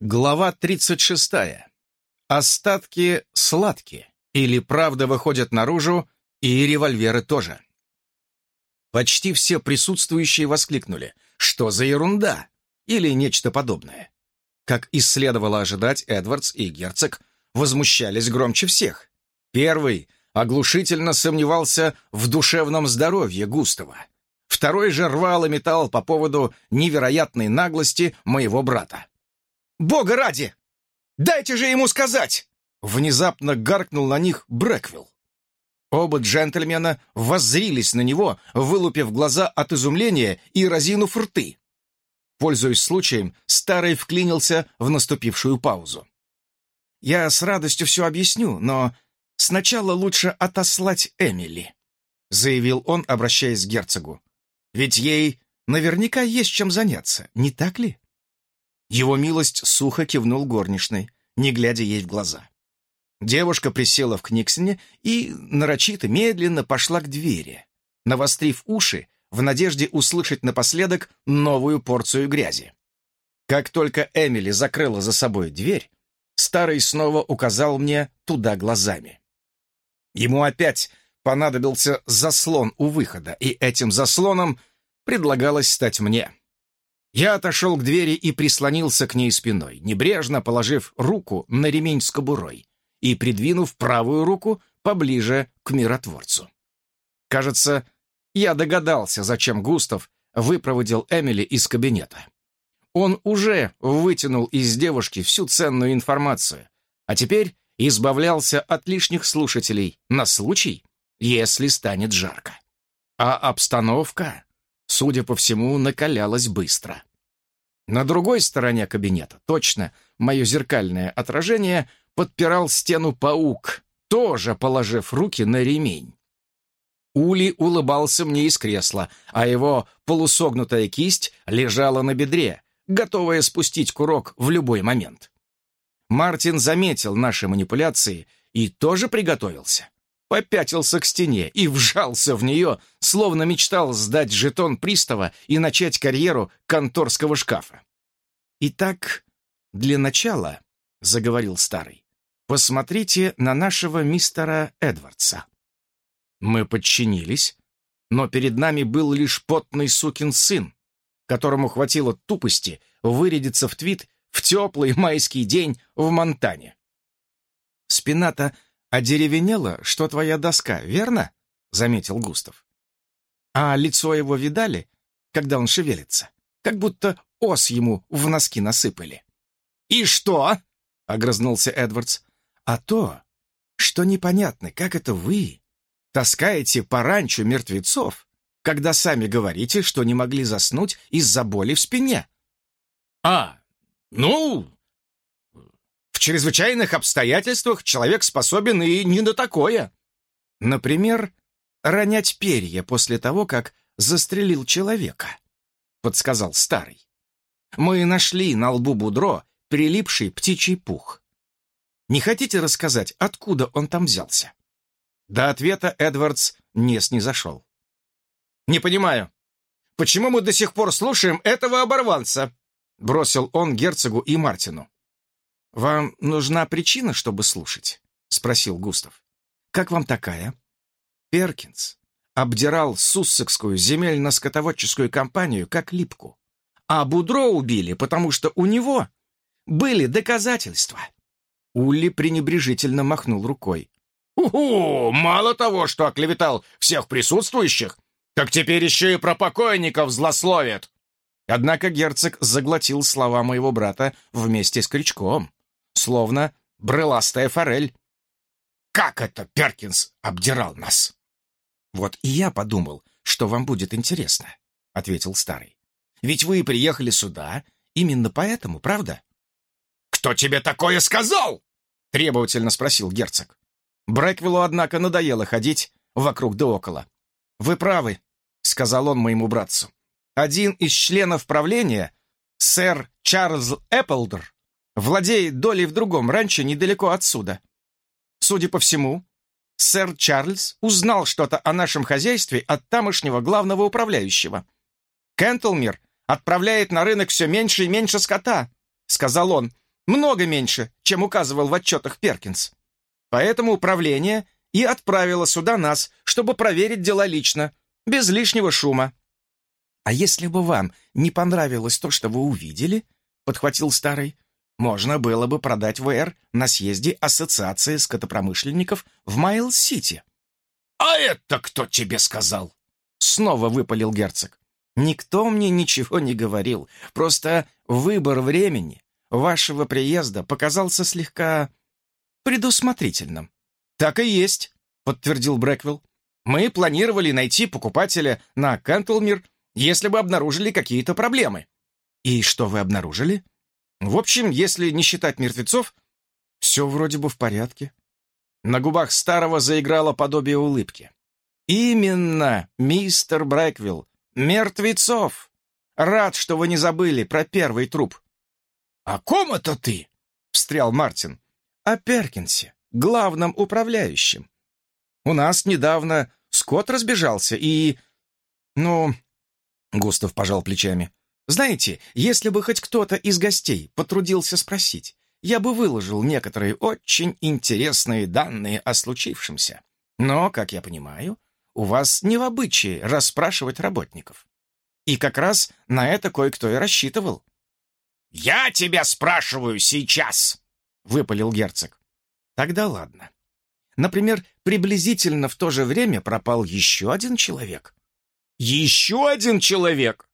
Глава 36. Остатки сладкие. Или правда выходят наружу, и револьверы тоже. Почти все присутствующие воскликнули «Что за ерунда?» или нечто подобное. Как и следовало ожидать, Эдвардс и герцог возмущались громче всех. Первый оглушительно сомневался в душевном здоровье Густава. Второй же рвал и металл по поводу невероятной наглости моего брата. «Бога ради! Дайте же ему сказать!» Внезапно гаркнул на них Брэквилл. Оба джентльмена воззрились на него, вылупив глаза от изумления и разинув рты. Пользуясь случаем, старый вклинился в наступившую паузу. «Я с радостью все объясню, но сначала лучше отослать Эмили», заявил он, обращаясь к герцогу. «Ведь ей наверняка есть чем заняться, не так ли?» Его милость сухо кивнул горничной, не глядя ей в глаза. Девушка присела в Книксоне и нарочито медленно пошла к двери, навострив уши в надежде услышать напоследок новую порцию грязи. Как только Эмили закрыла за собой дверь, старый снова указал мне туда глазами. Ему опять понадобился заслон у выхода, и этим заслоном предлагалось стать мне. Я отошел к двери и прислонился к ней спиной, небрежно положив руку на ремень с кобурой и придвинув правую руку поближе к миротворцу. Кажется, я догадался, зачем Густав выпроводил Эмили из кабинета. Он уже вытянул из девушки всю ценную информацию, а теперь избавлялся от лишних слушателей на случай, если станет жарко. А обстановка судя по всему, накалялась быстро. На другой стороне кабинета, точно, мое зеркальное отражение подпирал стену паук, тоже положив руки на ремень. Ули улыбался мне из кресла, а его полусогнутая кисть лежала на бедре, готовая спустить курок в любой момент. Мартин заметил наши манипуляции и тоже приготовился попятился к стене и вжался в нее, словно мечтал сдать жетон пристава и начать карьеру конторского шкафа. «Итак, для начала», — заговорил старый, — «посмотрите на нашего мистера Эдвардса». Мы подчинились, но перед нами был лишь потный сукин сын, которому хватило тупости вырядиться в твит в теплый майский день в Монтане. Спина-то «Одеревенела, что твоя доска, верно?» — заметил Густав. «А лицо его видали, когда он шевелится? Как будто ос ему в носки насыпали». «И что?» — огрызнулся Эдвардс. «А то, что непонятно, как это вы таскаете по ранчо мертвецов, когда сами говорите, что не могли заснуть из-за боли в спине». «А, ну, чрезвычайных обстоятельствах человек способен и не на такое. Например, ронять перья после того, как застрелил человека, подсказал старый. Мы нашли на лбу Будро прилипший птичий пух. Не хотите рассказать, откуда он там взялся? До ответа Эдвардс не снизошел. «Не понимаю, почему мы до сих пор слушаем этого оборванца?» бросил он герцогу и Мартину. «Вам нужна причина, чтобы слушать?» — спросил Густав. «Как вам такая?» Перкинс обдирал суссекскую земельно-скотоводческую компанию как липку, а Будро убили, потому что у него были доказательства. Улли пренебрежительно махнул рукой. «Уху! Мало того, что оклеветал всех присутствующих, так теперь еще и про покойников злословит!» Однако герцог заглотил слова моего брата вместе с крючком словно брыластая форель. «Как это Перкинс обдирал нас?» «Вот и я подумал, что вам будет интересно», — ответил старый. «Ведь вы приехали сюда именно поэтому, правда?» «Кто тебе такое сказал?» — требовательно спросил герцог. Брэквиллу, однако, надоело ходить вокруг да около. «Вы правы», — сказал он моему братцу. «Один из членов правления, сэр Чарльз Эпплдер, владеет долей в другом ранчо недалеко отсюда. Судя по всему, сэр Чарльз узнал что-то о нашем хозяйстве от тамошнего главного управляющего. «Кентлмир отправляет на рынок все меньше и меньше скота», — сказал он, Много меньше, чем указывал в отчетах Перкинс. Поэтому управление и отправило сюда нас, чтобы проверить дела лично, без лишнего шума. «А если бы вам не понравилось то, что вы увидели?» — подхватил старый. «Можно было бы продать ВР на съезде Ассоциации скотопромышленников в Майл-Сити». «А это кто тебе сказал?» — снова выпалил герцог. «Никто мне ничего не говорил. Просто выбор времени вашего приезда показался слегка предусмотрительным». «Так и есть», — подтвердил Брэквилл. «Мы планировали найти покупателя на Кантлмир, если бы обнаружили какие-то проблемы». «И что вы обнаружили?» «В общем, если не считать мертвецов, все вроде бы в порядке». На губах старого заиграло подобие улыбки. «Именно, мистер Брэквилл, мертвецов! Рад, что вы не забыли про первый труп». «О ком это ты?» — встрял Мартин. «О Перкинсе, главном управляющем. У нас недавно Скотт разбежался и... Ну...» Густав пожал плечами. «Знаете, если бы хоть кто-то из гостей потрудился спросить, я бы выложил некоторые очень интересные данные о случившемся. Но, как я понимаю, у вас не в обычае расспрашивать работников. И как раз на это кое-кто и рассчитывал. «Я тебя спрашиваю сейчас!» — выпалил герцог. «Тогда ладно. Например, приблизительно в то же время пропал еще один человек». «Еще один человек?» —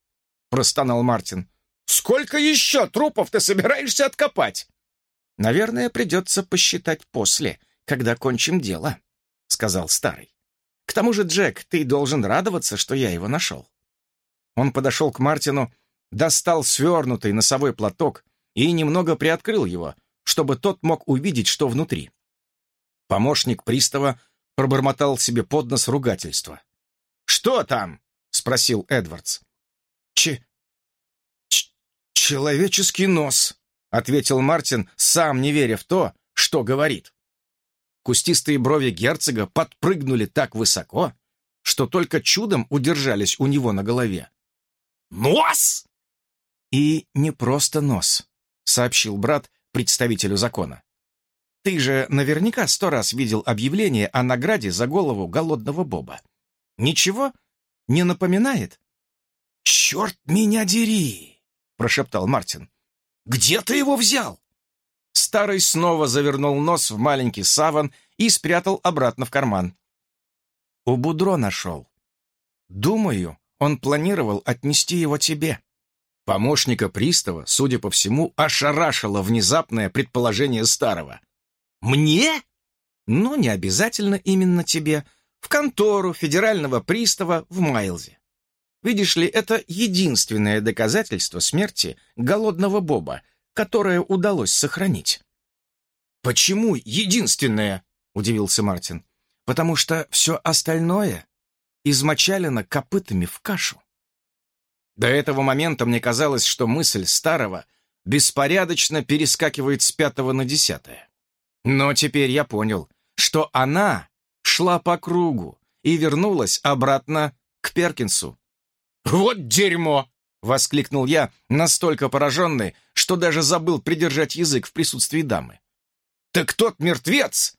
простонал Мартин. «Сколько еще трупов ты собираешься откопать?» «Наверное, придется посчитать после, когда кончим дело», — сказал старый. «К тому же, Джек, ты должен радоваться, что я его нашел». Он подошел к Мартину, достал свернутый носовой платок и немного приоткрыл его, чтобы тот мог увидеть, что внутри. Помощник пристава пробормотал себе под нос ругательство. «Что там?» — спросил Эдвардс. «Ч... Ч... человеческий нос», — ответил Мартин, сам не веря в то, что говорит. Кустистые брови герцога подпрыгнули так высоко, что только чудом удержались у него на голове. «Нос!» «И не просто нос», — сообщил брат представителю закона. «Ты же наверняка сто раз видел объявление о награде за голову голодного Боба. Ничего не напоминает?» «Черт меня дери!» — прошептал Мартин. Где ты его взял?» Старый снова завернул нос в маленький саван и спрятал обратно в карман. «У Будро нашел. Думаю, он планировал отнести его тебе». Помощника пристава, судя по всему, ошарашило внезапное предположение старого. «Мне?» «Ну, не обязательно именно тебе. В контору федерального пристава в Майлзе. Видишь ли, это единственное доказательство смерти голодного Боба, которое удалось сохранить. «Почему единственное?» — удивился Мартин. «Потому что все остальное измочалено копытами в кашу». До этого момента мне казалось, что мысль старого беспорядочно перескакивает с пятого на десятое. Но теперь я понял, что она шла по кругу и вернулась обратно к Перкинсу. «Вот дерьмо!» — воскликнул я, настолько пораженный, что даже забыл придержать язык в присутствии дамы. «Так тот мертвец,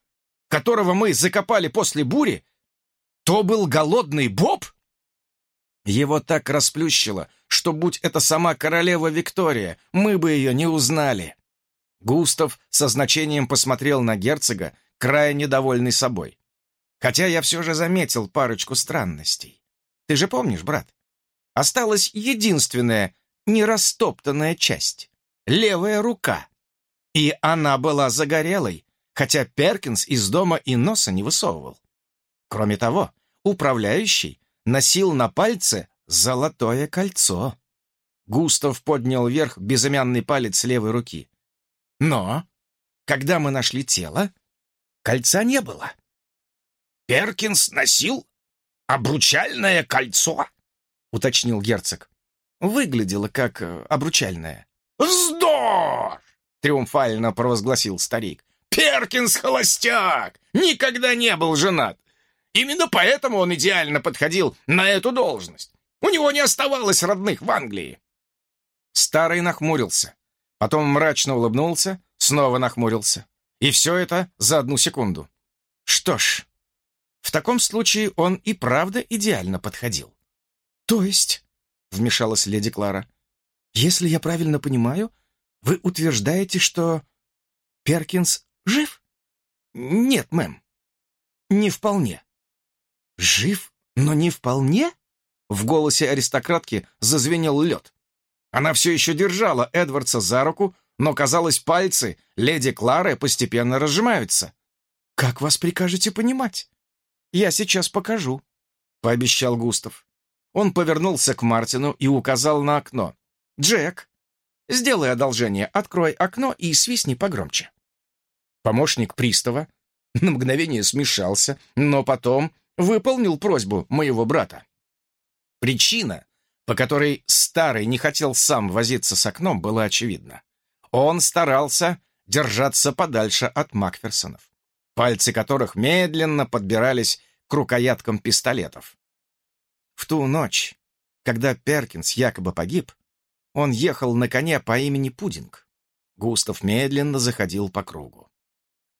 которого мы закопали после бури, то был голодный Боб?» Его так расплющило, что, будь это сама королева Виктория, мы бы ее не узнали. Густав со значением посмотрел на герцога, крайне довольный собой. Хотя я все же заметил парочку странностей. Ты же помнишь, брат? Осталась единственная нерастоптанная часть — левая рука. И она была загорелой, хотя Перкинс из дома и носа не высовывал. Кроме того, управляющий носил на пальце золотое кольцо. Густав поднял вверх безымянный палец левой руки. Но, когда мы нашли тело, кольца не было. «Перкинс носил обручальное кольцо?» — уточнил герцог. «Выглядело как э, обручальное». «Вздор!» — триумфально провозгласил старик. «Перкинс холостяк! Никогда не был женат! Именно поэтому он идеально подходил на эту должность. У него не оставалось родных в Англии». Старый нахмурился. Потом мрачно улыбнулся, снова нахмурился. И все это за одну секунду. Что ж, в таком случае он и правда идеально подходил. «То есть», — вмешалась леди Клара, «если я правильно понимаю, вы утверждаете, что Перкинс жив?» «Нет, мэм, не вполне». «Жив, но не вполне?» В голосе аристократки зазвенел лед. Она все еще держала Эдвардса за руку, но, казалось, пальцы леди Клары постепенно разжимаются. «Как вас прикажете понимать?» «Я сейчас покажу», — пообещал Густав. Он повернулся к Мартину и указал на окно. «Джек, сделай одолжение, открой окно и свистни погромче». Помощник пристава на мгновение смешался, но потом выполнил просьбу моего брата. Причина, по которой старый не хотел сам возиться с окном, была очевидна. Он старался держаться подальше от Макферсонов, пальцы которых медленно подбирались к рукояткам пистолетов. В ту ночь, когда Перкинс якобы погиб, он ехал на коне по имени Пудинг. Густав медленно заходил по кругу.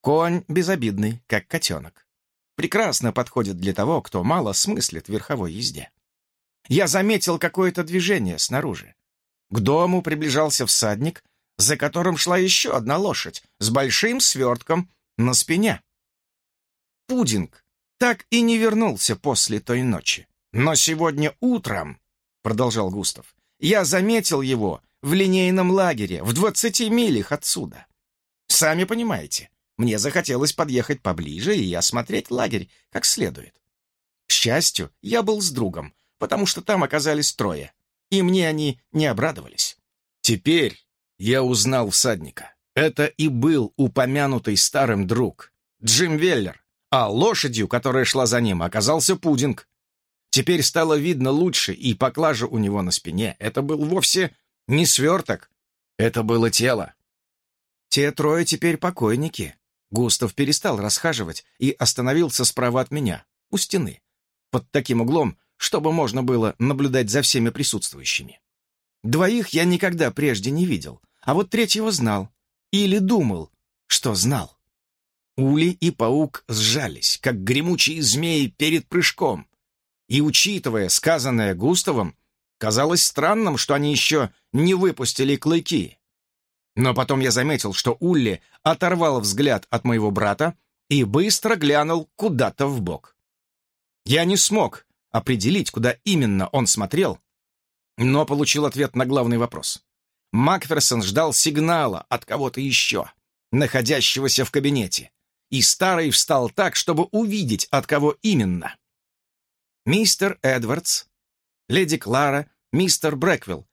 Конь безобидный, как котенок. Прекрасно подходит для того, кто мало смыслит в верховой езде. Я заметил какое-то движение снаружи. К дому приближался всадник, за которым шла еще одна лошадь с большим свертком на спине. Пудинг так и не вернулся после той ночи. Но сегодня утром, продолжал Густав, я заметил его в линейном лагере в двадцати милях отсюда. Сами понимаете, мне захотелось подъехать поближе и осмотреть лагерь как следует. К счастью, я был с другом, потому что там оказались трое, и мне они не обрадовались. Теперь я узнал всадника. Это и был упомянутый старым друг, Джим Веллер, а лошадью, которая шла за ним, оказался Пудинг. Теперь стало видно лучше, и поклажа у него на спине. Это был вовсе не сверток, это было тело. Те трое теперь покойники, Густав перестал расхаживать и остановился справа от меня, у стены, под таким углом, чтобы можно было наблюдать за всеми присутствующими. Двоих я никогда прежде не видел, а вот третьего знал. Или думал, что знал. Ули и паук сжались, как гремучие змеи перед прыжком. И, учитывая сказанное Густавом, казалось странным, что они еще не выпустили клыки. Но потом я заметил, что Улли оторвал взгляд от моего брата и быстро глянул куда-то в бок. Я не смог определить, куда именно он смотрел, но получил ответ на главный вопрос. Макферсон ждал сигнала от кого-то еще, находящегося в кабинете, и старый встал так, чтобы увидеть, от кого именно. «Мистер Эдвардс, леди Клара, мистер Брэквилл,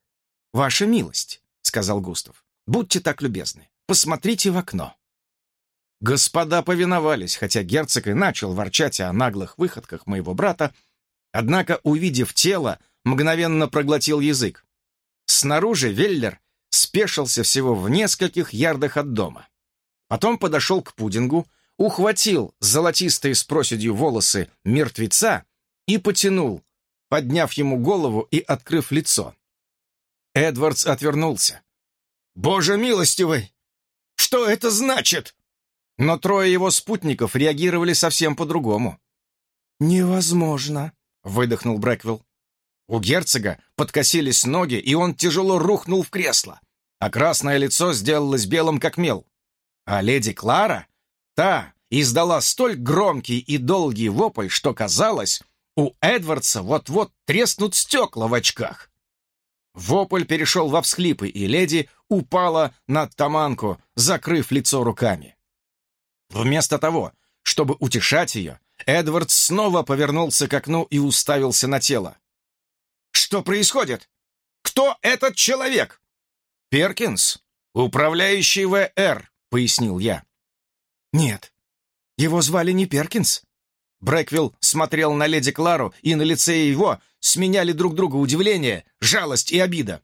ваша милость», — сказал Густав. Будьте так любезны, посмотрите в окно». Господа повиновались, хотя герцог и начал ворчать о наглых выходках моего брата, однако, увидев тело, мгновенно проглотил язык. Снаружи Веллер спешился всего в нескольких ярдах от дома. Потом подошел к пудингу, ухватил золотистые с проседью волосы мертвеца и потянул, подняв ему голову и открыв лицо. Эдвардс отвернулся, «Боже милостивый! Что это значит?» Но трое его спутников реагировали совсем по-другому. «Невозможно», — выдохнул Брэквилл. У герцога подкосились ноги, и он тяжело рухнул в кресло, а красное лицо сделалось белым, как мел. А леди Клара, та, издала столь громкий и долгий вопль, что казалось, у Эдвардса вот-вот треснут стекла в очках. Вопль перешел во всхлипы, и леди упала на таманку, закрыв лицо руками. Вместо того, чтобы утешать ее, Эдвард снова повернулся к окну и уставился на тело. «Что происходит? Кто этот человек?» «Перкинс, управляющий ВР», — пояснил я. «Нет, его звали не Перкинс». Брэквилл смотрел на леди Клару, и на лице его сменяли друг друга удивление, жалость и обида.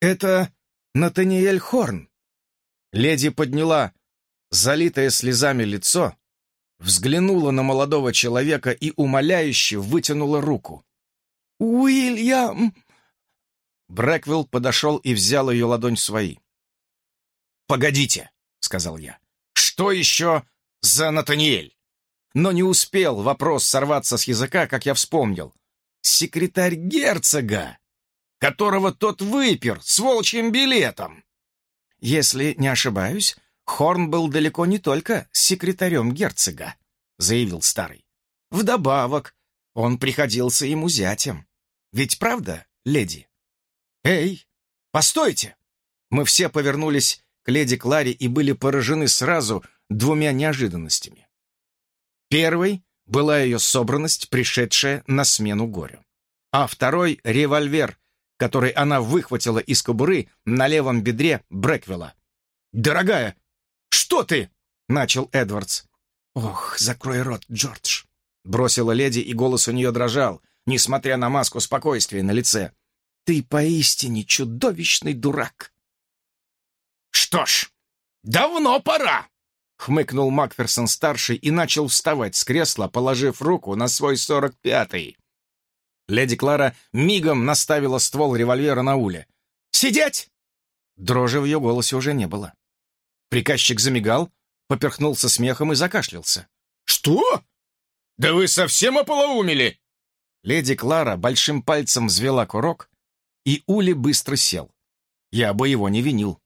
«Это Натаниэль Хорн». Леди подняла залитое слезами лицо, взглянула на молодого человека и умоляюще вытянула руку. «Уильям!» Брэквилл подошел и взял ее ладонь свои. «Погодите», — сказал я. «Что еще за Натаниэль?» Но не успел вопрос сорваться с языка, как я вспомнил. «Секретарь герцога, которого тот выпер с волчьим билетом!» «Если не ошибаюсь, Хорн был далеко не только секретарем герцога», — заявил старый. «Вдобавок, он приходился ему зятем. Ведь правда, леди?» «Эй, постойте!» Мы все повернулись к леди Кларе и были поражены сразу двумя неожиданностями. Первой была ее собранность, пришедшая на смену горю. А второй — револьвер, который она выхватила из кобуры на левом бедре Брэквилла. «Дорогая, что ты?» — начал Эдвардс. «Ох, закрой рот, Джордж!» — бросила леди, и голос у нее дрожал, несмотря на маску спокойствия на лице. «Ты поистине чудовищный дурак!» «Что ж, давно пора!» — хмыкнул Макферсон-старший и начал вставать с кресла, положив руку на свой сорок пятый. Леди Клара мигом наставила ствол револьвера на Уле. «Сидеть!» Дрожи в ее голосе уже не было. Приказчик замигал, поперхнулся смехом и закашлялся. «Что? Да вы совсем ополоумели!» Леди Клара большим пальцем взвела курок, и Ули быстро сел. Я бы его не винил.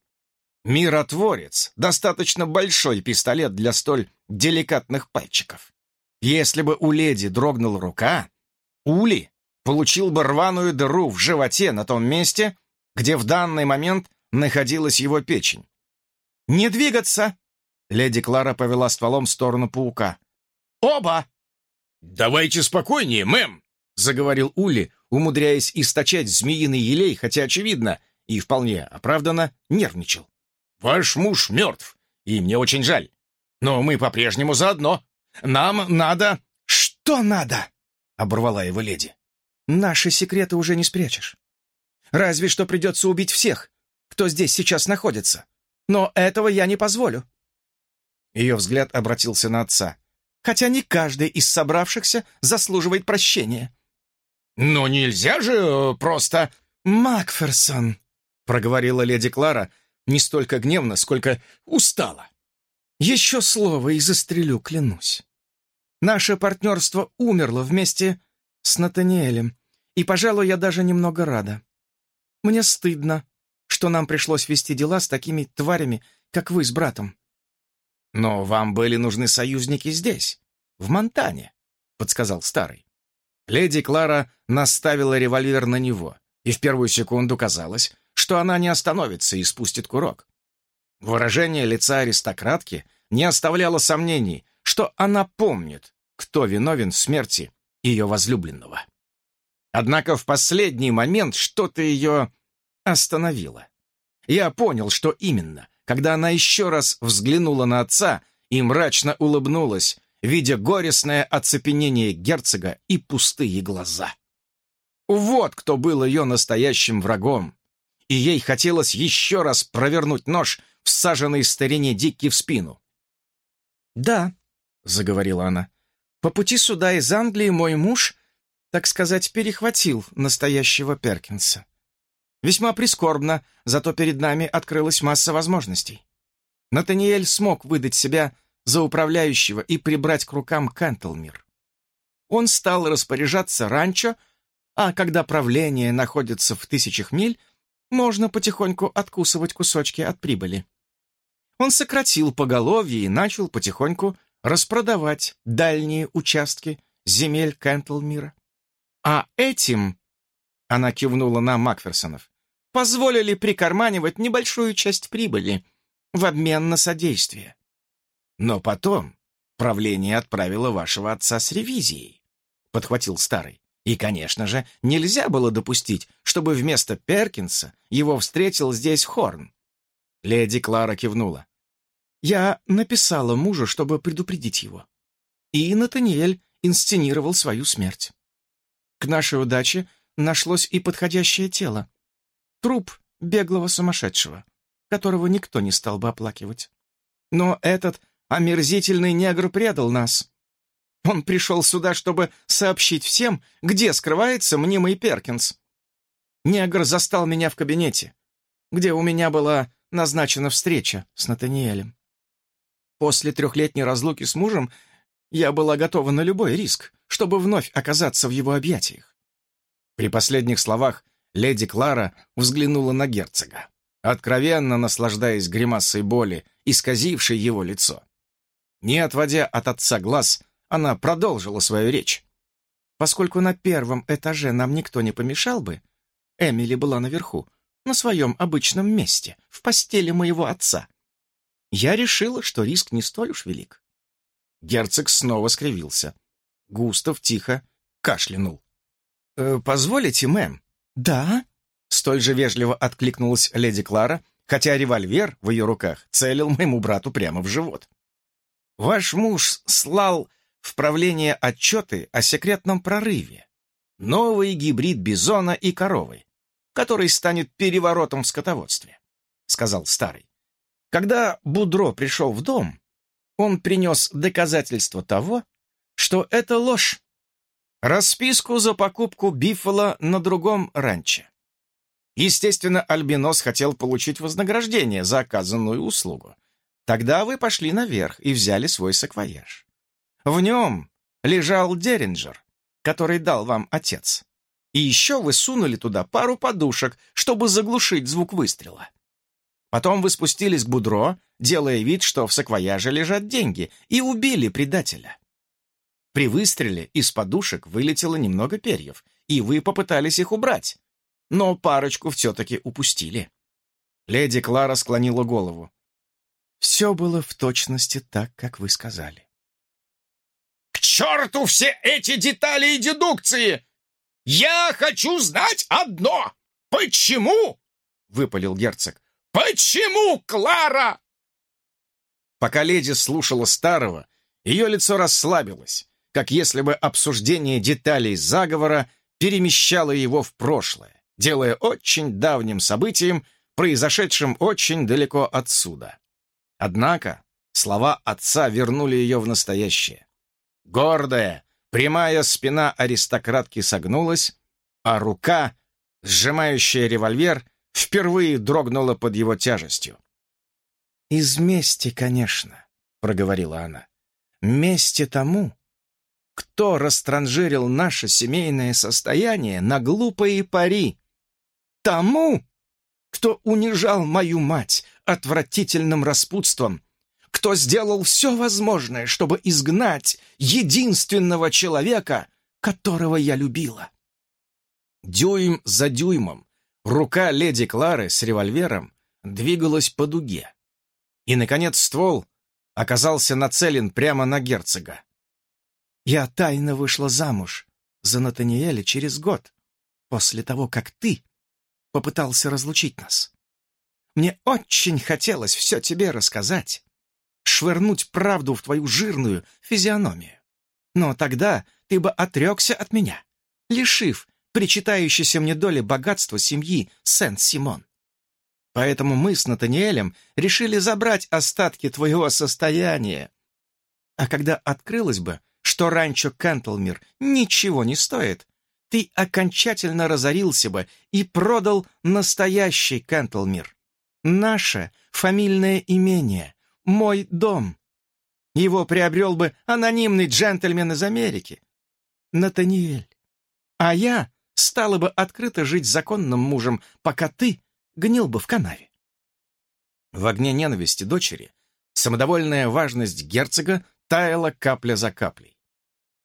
Миротворец — достаточно большой пистолет для столь деликатных пальчиков. Если бы у леди дрогнула рука, Ули получил бы рваную дыру в животе на том месте, где в данный момент находилась его печень. «Не двигаться!» — леди Клара повела стволом в сторону паука. «Оба!» «Давайте спокойнее, мэм!» — заговорил Ули, умудряясь источать змеиный елей, хотя, очевидно, и вполне оправданно нервничал. Ваш муж мертв, и мне очень жаль. Но мы по-прежнему заодно. Нам надо...» «Что надо?» — оборвала его леди. «Наши секреты уже не спрячешь. Разве что придется убить всех, кто здесь сейчас находится. Но этого я не позволю». Ее взгляд обратился на отца. «Хотя не каждый из собравшихся заслуживает прощения». «Но нельзя же э, просто...» «Макферсон», — проговорила леди Клара, не столько гневно, сколько устала. Еще слово и застрелю, клянусь. Наше партнерство умерло вместе с Натаниэлем, и, пожалуй, я даже немного рада. Мне стыдно, что нам пришлось вести дела с такими тварями, как вы с братом. Но вам были нужны союзники здесь, в Монтане, — подсказал старый. Леди Клара наставила револьвер на него, и в первую секунду казалось, что она не остановится и спустит курок. Выражение лица аристократки не оставляло сомнений, что она помнит, кто виновен в смерти ее возлюбленного. Однако в последний момент что-то ее остановило. Я понял, что именно, когда она еще раз взглянула на отца и мрачно улыбнулась, видя горестное оцепенение герцога и пустые глаза. Вот кто был ее настоящим врагом, и ей хотелось еще раз провернуть нож, всаженный старине Дикки в спину. «Да», — заговорила она, — «по пути сюда из Англии мой муж, так сказать, перехватил настоящего Перкинса. Весьма прискорбно, зато перед нами открылась масса возможностей. Натаниэль смог выдать себя за управляющего и прибрать к рукам Кэнтлмир. Он стал распоряжаться ранчо, а когда правление находится в тысячах миль, можно потихоньку откусывать кусочки от прибыли. Он сократил поголовье и начал потихоньку распродавать дальние участки земель Кентлмира. А этим, она кивнула на Макферсонов, позволили прикарманивать небольшую часть прибыли в обмен на содействие. Но потом правление отправило вашего отца с ревизией, подхватил старый. И, конечно же, нельзя было допустить, чтобы вместо Перкинса его встретил здесь Хорн. Леди Клара кивнула. Я написала мужу, чтобы предупредить его. И Натаниэль инсценировал свою смерть. К нашей удаче нашлось и подходящее тело. Труп беглого сумасшедшего, которого никто не стал бы оплакивать. Но этот омерзительный негр предал нас. Он пришел сюда, чтобы сообщить всем, где скрывается мнимый Перкинс. Негр застал меня в кабинете, где у меня была назначена встреча с Натаниэлем. После трехлетней разлуки с мужем я была готова на любой риск, чтобы вновь оказаться в его объятиях. При последних словах леди Клара взглянула на герцога, откровенно наслаждаясь гримасой боли, исказившей его лицо. Не отводя от отца глаз, она продолжила свою речь. Поскольку на первом этаже нам никто не помешал бы, Эмили была наверху, на своем обычном месте, в постели моего отца. Я решила, что риск не столь уж велик. Герцог снова скривился. Густав тихо кашлянул. «Э, «Позволите, мэм?» «Да?» Столь же вежливо откликнулась леди Клара, хотя револьвер в ее руках целил моему брату прямо в живот. «Ваш муж слал в правление отчеты о секретном прорыве. Новый гибрид бизона и коровы, который станет переворотом в скотоводстве», — сказал старый. Когда Будро пришел в дом, он принес доказательство того, что это ложь. Расписку за покупку бифала на другом ранче. Естественно, Альбинос хотел получить вознаграждение за оказанную услугу. Тогда вы пошли наверх и взяли свой саквояж. В нем лежал Деринджер, который дал вам отец. И еще вы сунули туда пару подушек, чтобы заглушить звук выстрела. Потом вы спустились к Будро, делая вид, что в саквояже лежат деньги, и убили предателя. При выстреле из подушек вылетело немного перьев, и вы попытались их убрать, но парочку все-таки упустили. Леди Клара склонила голову. Все было в точности так, как вы сказали черту все эти детали и дедукции! Я хочу знать одно! Почему?» — выпалил герцог. «Почему, Клара?» Пока леди слушала старого, ее лицо расслабилось, как если бы обсуждение деталей заговора перемещало его в прошлое, делая очень давним событием, произошедшим очень далеко отсюда. Однако слова отца вернули ее в настоящее. Гордая, прямая спина аристократки согнулась, а рука, сжимающая револьвер, впервые дрогнула под его тяжестью. «Из мести, конечно», — проговорила она. «Мести тому, кто растранжирил наше семейное состояние на глупые пари. Тому, кто унижал мою мать отвратительным распутством кто сделал все возможное, чтобы изгнать единственного человека, которого я любила. Дюйм за дюймом рука леди Клары с револьвером двигалась по дуге. И, наконец, ствол оказался нацелен прямо на герцога. «Я тайно вышла замуж за Натаниэля через год, после того, как ты попытался разлучить нас. Мне очень хотелось все тебе рассказать, швырнуть правду в твою жирную физиономию. Но тогда ты бы отрекся от меня, лишив причитающейся мне доли богатства семьи Сент-Симон. Поэтому мы с Натаниэлем решили забрать остатки твоего состояния. А когда открылось бы, что ранчо Кентлмир ничего не стоит, ты окончательно разорился бы и продал настоящий Кентлмир. Наше фамильное имение, мой дом. Его приобрел бы анонимный джентльмен из Америки. Натаниэль. А я стала бы открыто жить законным мужем, пока ты гнил бы в канаве. В огне ненависти дочери самодовольная важность герцога таяла капля за каплей.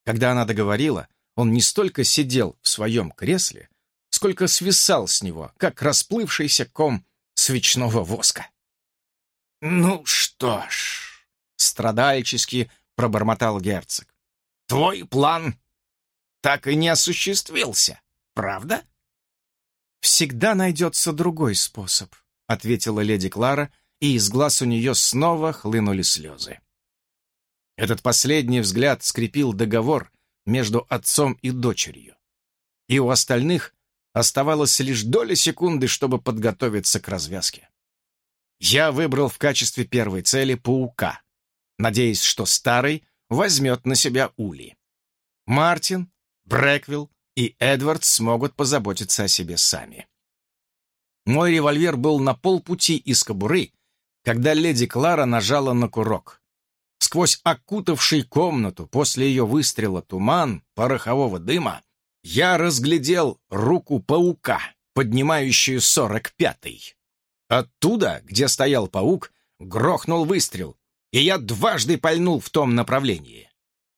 Когда она договорила, он не столько сидел в своем кресле, сколько свисал с него, как расплывшийся ком свечного воска. «Ну что ж», — страдальчески пробормотал герцог, «твой план так и не осуществился, правда?» «Всегда найдется другой способ», — ответила леди Клара, и из глаз у нее снова хлынули слезы. Этот последний взгляд скрепил договор между отцом и дочерью. И у остальных оставалось лишь доля секунды, чтобы подготовиться к развязке. Я выбрал в качестве первой цели паука, надеясь, что старый возьмет на себя ули. Мартин, Брэквилл и Эдвард смогут позаботиться о себе сами. Мой револьвер был на полпути из кобуры, когда леди Клара нажала на курок. Сквозь окутавший комнату после ее выстрела туман порохового дыма я разглядел руку паука, поднимающую сорок пятый. Оттуда, где стоял паук, грохнул выстрел, и я дважды пальнул в том направлении.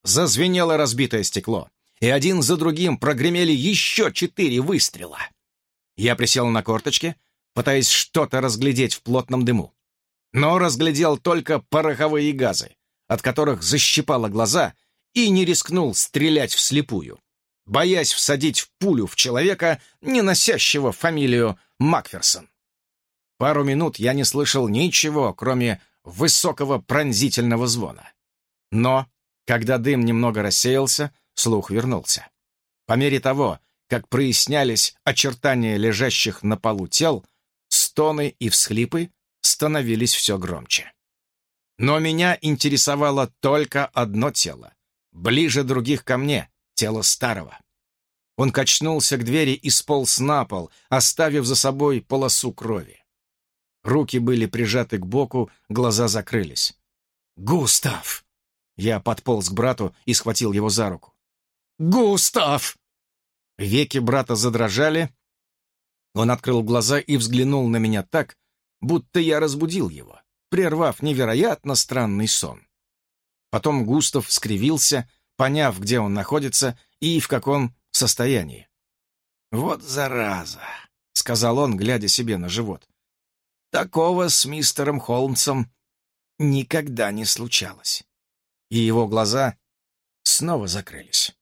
Зазвенело разбитое стекло, и один за другим прогремели еще четыре выстрела. Я присел на корточки, пытаясь что-то разглядеть в плотном дыму. Но разглядел только пороховые газы, от которых защипало глаза, и не рискнул стрелять вслепую, боясь всадить в пулю в человека, не носящего фамилию Макферсон. Пару минут я не слышал ничего, кроме высокого пронзительного звона. Но, когда дым немного рассеялся, слух вернулся. По мере того, как прояснялись очертания лежащих на полу тел, стоны и всхлипы становились все громче. Но меня интересовало только одно тело. Ближе других ко мне, тело старого. Он качнулся к двери и сполз на пол, оставив за собой полосу крови. Руки были прижаты к боку, глаза закрылись. «Густав!» Я подполз к брату и схватил его за руку. «Густав!» Веки брата задрожали. Он открыл глаза и взглянул на меня так, будто я разбудил его, прервав невероятно странный сон. Потом Густав скривился, поняв, где он находится и в каком состоянии. «Вот зараза!» — сказал он, глядя себе на живот. «Такого с мистером Холмсом никогда не случалось». И его глаза снова закрылись.